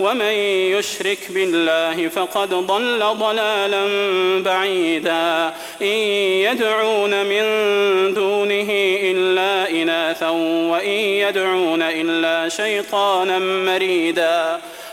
ومن يشرك بالله فقد ضل ضلالا بعيدا. إن يدعون من دونه إلا إناثا وإن يدعون إلا شيطانا مريدا.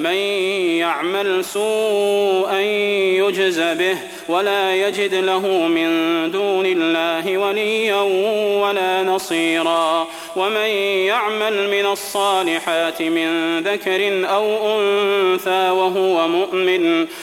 من يعمل سوءا يجز به ولا يجد له من دون الله وليا ولا نصيرا. ومن يعمل من الصالحات من ذكر أو أنثى وهو مؤمن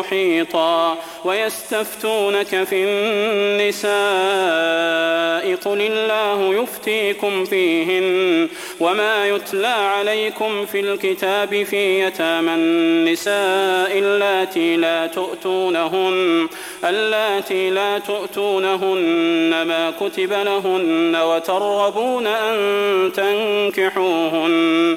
محيطا ويستفتونك في النساء قل الله يفتيكم فيهن وما يتلى عليكم في الكتاب في يتامى النساء اللاتي لا تؤتونهن اللاتي لا تؤتونهن ما كتب لهن وترغبون أن تنكحوهن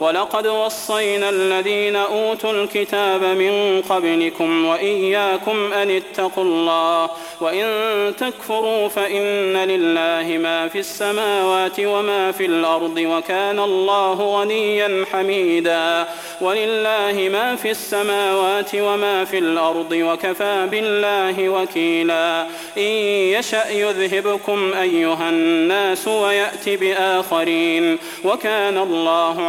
ولقد وصينا الذين أوتوا الكتاب من قبلكم وإياكم أن اتقوا الله وإن تكفروا فإن لله ما في السماوات وما في الأرض وكان الله غنيا حميدا ولله ما في السماوات وما في الأرض وكفى بالله وكيلا إن يشأ يذهبكم أيها الناس ويأت بآخرين وكان الله